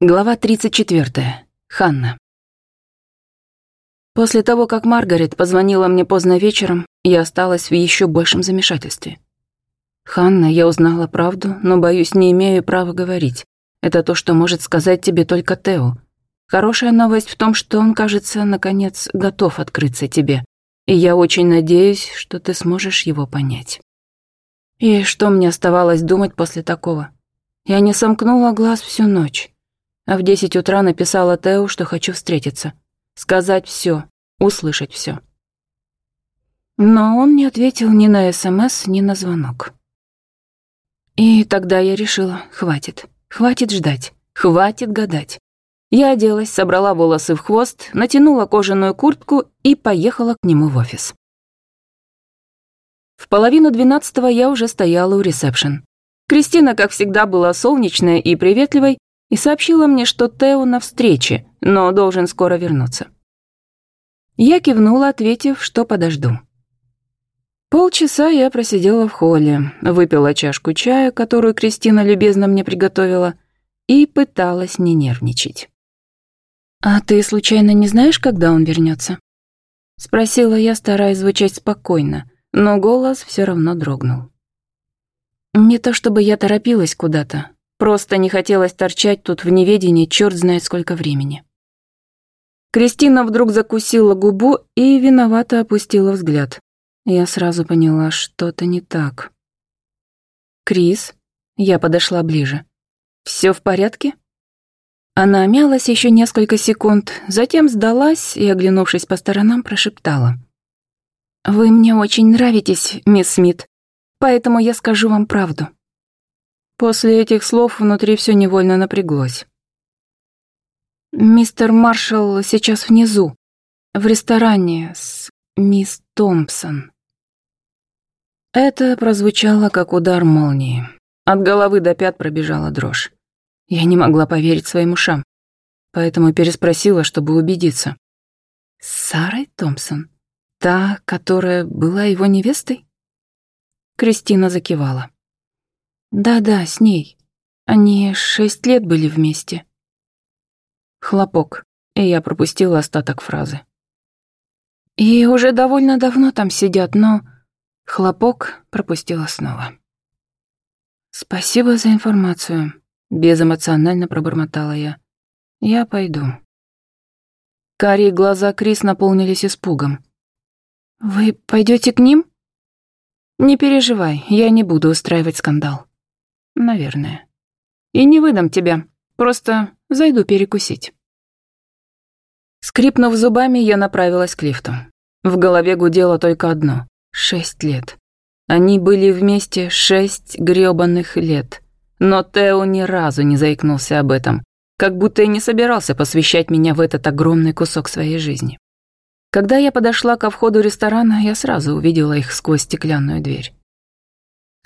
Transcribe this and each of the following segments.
Глава 34. Ханна. После того, как Маргарет позвонила мне поздно вечером, я осталась в еще большем замешательстве. «Ханна, я узнала правду, но, боюсь, не имею права говорить. Это то, что может сказать тебе только Тео. Хорошая новость в том, что он, кажется, наконец готов открыться тебе, и я очень надеюсь, что ты сможешь его понять». И что мне оставалось думать после такого? Я не сомкнула глаз всю ночь а в десять утра написала Тео, что хочу встретиться. Сказать все, услышать все. Но он не ответил ни на СМС, ни на звонок. И тогда я решила, хватит, хватит ждать, хватит гадать. Я оделась, собрала волосы в хвост, натянула кожаную куртку и поехала к нему в офис. В половину двенадцатого я уже стояла у ресепшн. Кристина, как всегда, была солнечная и приветливой, и сообщила мне, что Тео на встрече, но должен скоро вернуться. Я кивнула, ответив, что подожду. Полчаса я просидела в холле, выпила чашку чая, которую Кристина любезно мне приготовила, и пыталась не нервничать. «А ты случайно не знаешь, когда он вернется? Спросила я, стараясь звучать спокойно, но голос все равно дрогнул. Не то чтобы я торопилась куда-то, Просто не хотелось торчать тут в неведении черт знает сколько времени. Кристина вдруг закусила губу и виновато опустила взгляд. Я сразу поняла, что-то не так. «Крис?» Я подошла ближе. «Все в порядке?» Она мялась еще несколько секунд, затем сдалась и, оглянувшись по сторонам, прошептала. «Вы мне очень нравитесь, мисс Смит, поэтому я скажу вам правду. После этих слов внутри все невольно напряглось. «Мистер Маршалл сейчас внизу, в ресторане с мисс Томпсон». Это прозвучало как удар молнии. От головы до пят пробежала дрожь. Я не могла поверить своим ушам, поэтому переспросила, чтобы убедиться. «С Сарой Томпсон? Та, которая была его невестой?» Кристина закивала. Да-да, с ней. Они шесть лет были вместе. Хлопок, и я пропустила остаток фразы. И уже довольно давно там сидят, но... Хлопок пропустила снова. «Спасибо за информацию», — безэмоционально пробормотала я. «Я пойду». Карие глаза Крис наполнились испугом. «Вы пойдете к ним?» «Не переживай, я не буду устраивать скандал». Наверное. И не выдам тебя. Просто зайду перекусить. Скрипнув зубами, я направилась к лифту. В голове гудело только одно — шесть лет. Они были вместе шесть грёбаных лет. Но Тео ни разу не заикнулся об этом, как будто и не собирался посвящать меня в этот огромный кусок своей жизни. Когда я подошла ко входу ресторана, я сразу увидела их сквозь стеклянную дверь.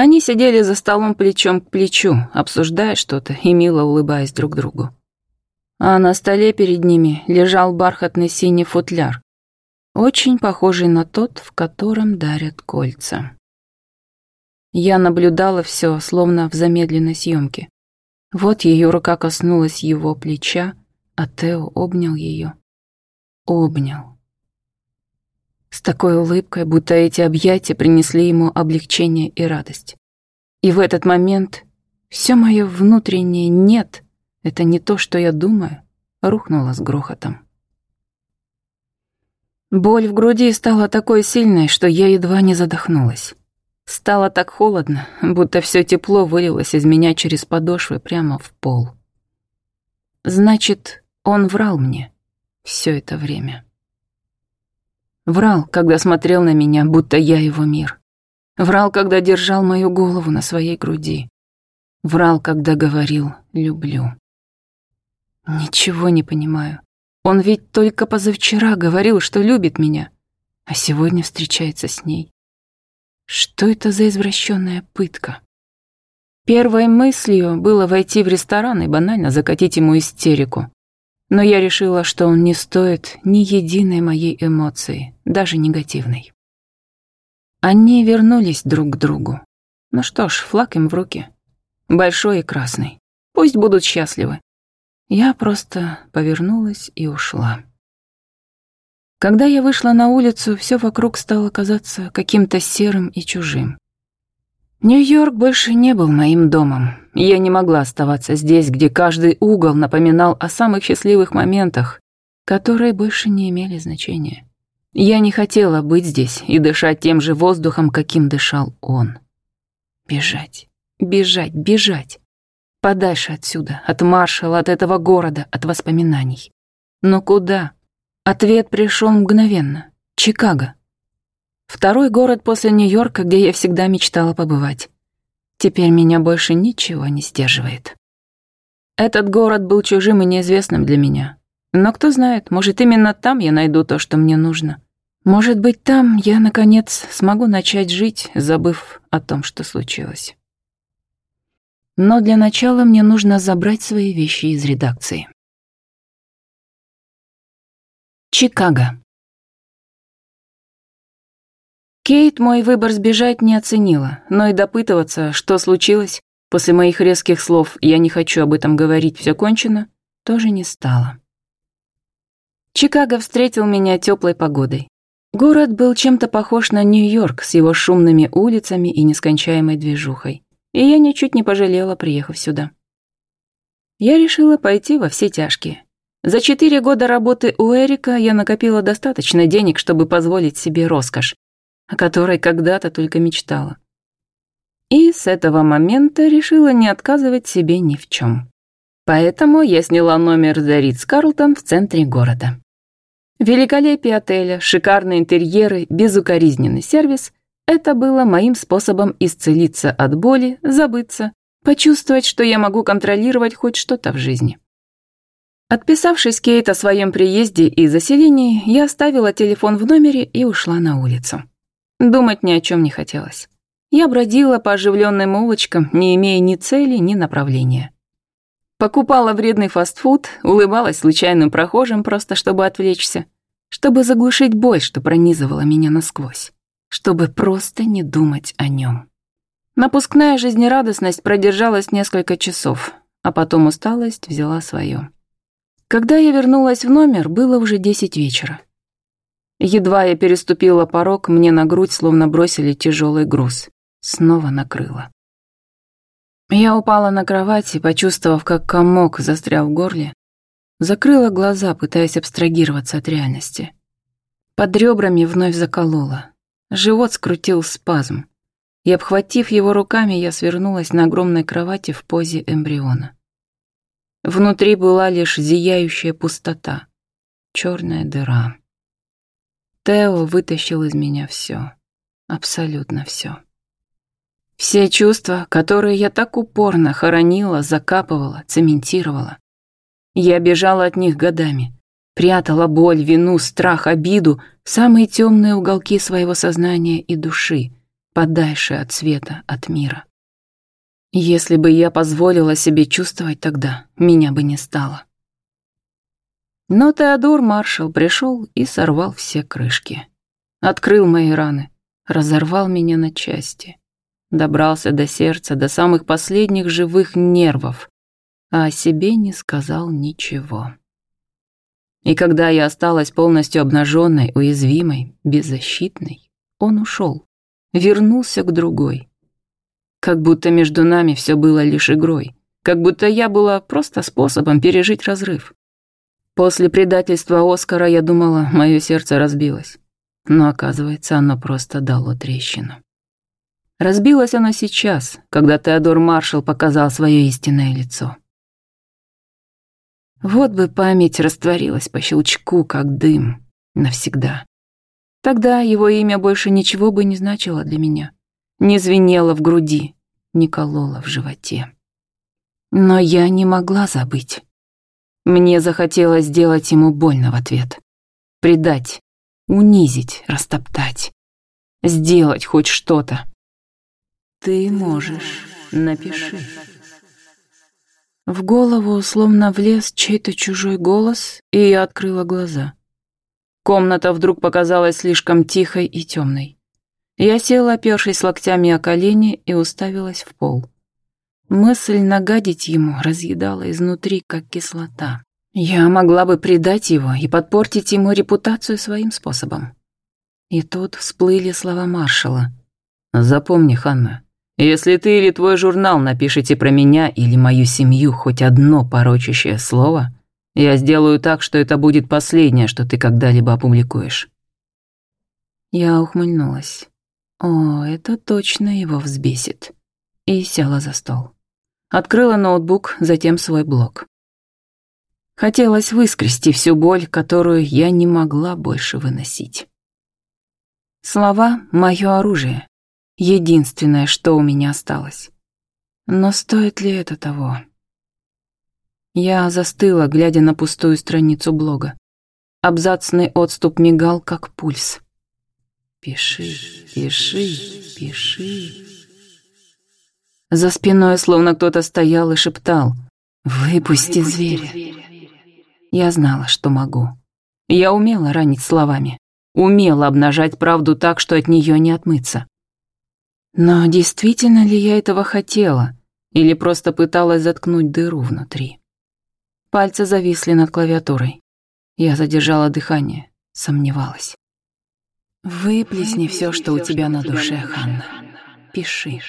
Они сидели за столом плечом к плечу, обсуждая что-то и мило улыбаясь друг другу. А на столе перед ними лежал бархатный синий футляр, очень похожий на тот, в котором дарят кольца. Я наблюдала все, словно в замедленной съемке. Вот ее рука коснулась его плеча, а Тео обнял ее. Обнял с такой улыбкой, будто эти объятия принесли ему облегчение и радость. И в этот момент все мое внутреннее «нет» — это не то, что я думаю, рухнуло с грохотом. Боль в груди стала такой сильной, что я едва не задохнулась. Стало так холодно, будто все тепло вылилось из меня через подошвы прямо в пол. Значит, он врал мне все это время. Врал, когда смотрел на меня, будто я его мир. Врал, когда держал мою голову на своей груди. Врал, когда говорил «люблю». Ничего не понимаю. Он ведь только позавчера говорил, что любит меня, а сегодня встречается с ней. Что это за извращенная пытка? Первой мыслью было войти в ресторан и банально закатить ему истерику. Но я решила, что он не стоит ни единой моей эмоции, даже негативной. Они вернулись друг к другу. Ну что ж, флаг им в руки. Большой и красный. Пусть будут счастливы. Я просто повернулась и ушла. Когда я вышла на улицу, все вокруг стало казаться каким-то серым и чужим. Нью-Йорк больше не был моим домом. Я не могла оставаться здесь, где каждый угол напоминал о самых счастливых моментах, которые больше не имели значения. Я не хотела быть здесь и дышать тем же воздухом, каким дышал он. Бежать, бежать, бежать. Подальше отсюда, от маршала, от этого города, от воспоминаний. Но куда? Ответ пришел мгновенно. Чикаго. Второй город после Нью-Йорка, где я всегда мечтала побывать. Теперь меня больше ничего не сдерживает. Этот город был чужим и неизвестным для меня. Но кто знает, может, именно там я найду то, что мне нужно. Может быть, там я, наконец, смогу начать жить, забыв о том, что случилось. Но для начала мне нужно забрать свои вещи из редакции. Чикаго. Кейт мой выбор сбежать не оценила, но и допытываться, что случилось, после моих резких слов «я не хочу об этом говорить, все кончено», тоже не стала. Чикаго встретил меня теплой погодой. Город был чем-то похож на Нью-Йорк с его шумными улицами и нескончаемой движухой, и я ничуть не пожалела, приехав сюда. Я решила пойти во все тяжкие. За четыре года работы у Эрика я накопила достаточно денег, чтобы позволить себе роскошь, о которой когда-то только мечтала. И с этого момента решила не отказывать себе ни в чем. Поэтому я сняла номер The Ritz Carlton в центре города. Великолепие отеля, шикарные интерьеры, безукоризненный сервис – это было моим способом исцелиться от боли, забыться, почувствовать, что я могу контролировать хоть что-то в жизни. Отписавшись Кейт о своем приезде и заселении, я оставила телефон в номере и ушла на улицу. Думать ни о чем не хотелось. Я бродила по оживленным улочкам, не имея ни цели, ни направления. Покупала вредный фастфуд, улыбалась случайным прохожим просто чтобы отвлечься, чтобы заглушить боль, что пронизывала меня насквозь, чтобы просто не думать о нем. Напускная жизнерадостность продержалась несколько часов, а потом усталость взяла свое. Когда я вернулась в номер, было уже десять вечера. Едва я переступила порог, мне на грудь словно бросили тяжелый груз. Снова накрыло. Я упала на кровать и, почувствовав, как комок застрял в горле, закрыла глаза, пытаясь абстрагироваться от реальности. Под ребрами вновь заколола. Живот скрутил спазм. И, обхватив его руками, я свернулась на огромной кровати в позе эмбриона. Внутри была лишь зияющая пустота, черная дыра. Тео вытащил из меня все, абсолютно все. Все чувства, которые я так упорно хоронила, закапывала, цементировала. Я бежала от них годами, прятала боль, вину, страх, обиду самые темные уголки своего сознания и души, подальше от света, от мира. Если бы я позволила себе чувствовать тогда, меня бы не стало. Но Теодор Маршал пришел и сорвал все крышки. Открыл мои раны, разорвал меня на части. Добрался до сердца, до самых последних живых нервов, а о себе не сказал ничего. И когда я осталась полностью обнаженной, уязвимой, беззащитной, он ушел, вернулся к другой. Как будто между нами все было лишь игрой, как будто я была просто способом пережить разрыв. После предательства Оскара я думала, мое сердце разбилось. Но оказывается, оно просто дало трещину. Разбилось оно сейчас, когда Теодор Маршал показал свое истинное лицо. Вот бы память растворилась по щелчку, как дым, навсегда. Тогда его имя больше ничего бы не значило для меня. Не звенело в груди, не кололо в животе. Но я не могла забыть. Мне захотелось сделать ему больно в ответ. Предать, унизить, растоптать. Сделать хоть что-то. Ты можешь, напиши. В голову словно влез чей-то чужой голос, и я открыла глаза. Комната вдруг показалась слишком тихой и темной. Я села, опершись локтями о колени, и уставилась в пол. Мысль нагадить ему разъедала изнутри, как кислота. Я могла бы предать его и подпортить ему репутацию своим способом. И тут всплыли слова маршала. «Запомни, Ханна, если ты или твой журнал напишите про меня или мою семью хоть одно порочащее слово, я сделаю так, что это будет последнее, что ты когда-либо опубликуешь». Я ухмыльнулась. О, это точно его взбесит. И села за стол. Открыла ноутбук, затем свой блог. Хотелось выскрести всю боль, которую я не могла больше выносить. Слова — мое оружие. Единственное, что у меня осталось. Но стоит ли это того? Я застыла, глядя на пустую страницу блога. Абзацный отступ мигал, как пульс. «Пиши, пиши, пиши». За спиной словно кто-то стоял и шептал «Выпусти зверя». Я знала, что могу. Я умела ранить словами, умела обнажать правду так, что от нее не отмыться. Но действительно ли я этого хотела или просто пыталась заткнуть дыру внутри? Пальцы зависли над клавиатурой. Я задержала дыхание, сомневалась. Выплесни все, что у тебя на душе, Ханна. Пиши.